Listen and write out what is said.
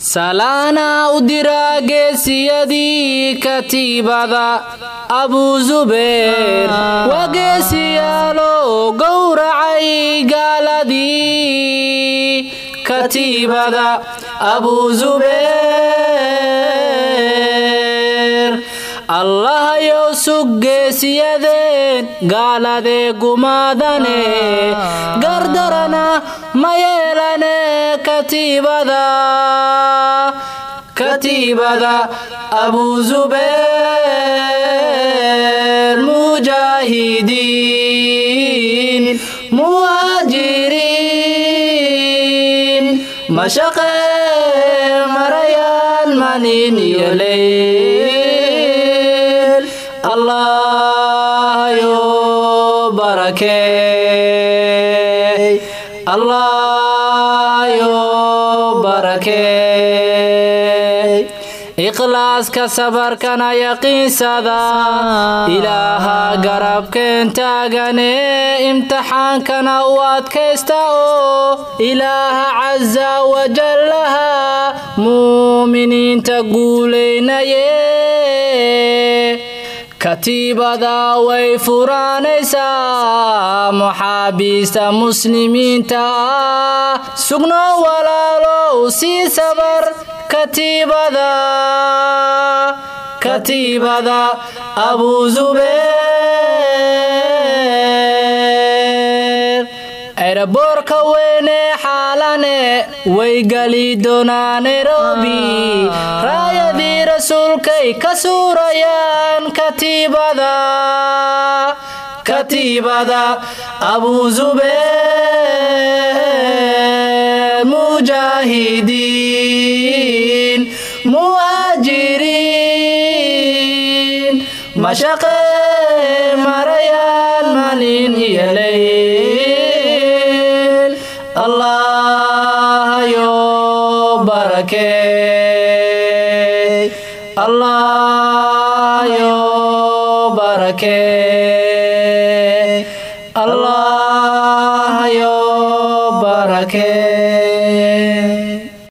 salaana u diraa geesiyadii katiibada abuu zubeer waa geesiyaalo gowracay gaaladii katiibada abuu zubeer allahayow sug geesiyadeen gaaladee gumaadane gardarana ma yeelane katiibada katiibada abuu zubeer mujaahidiin muhaajiriin mashaqe marayaan manin iyo leyl allahayo barakeey allahayo barakeey ikhlaaska sabarkana yaqiinsada ilaaha garabkeen taagane imtixaankana u adkaysta oo ilaaha casa wajallaha muuminiinta guulaynaye katiibada way furaanaysaa muxaabiista muslimiinta. Sugno walaalow sii sabar katiibada katiibada abuu eraboorka weyne xaalane way geli doonaa nairobi raayadii rasuulkay ka suurayaan katiibada katiibada abuu zubeer mujaahidiin muhaajiriin mashaqe marayaan malin allah yo barake allah yo barake allah yo barake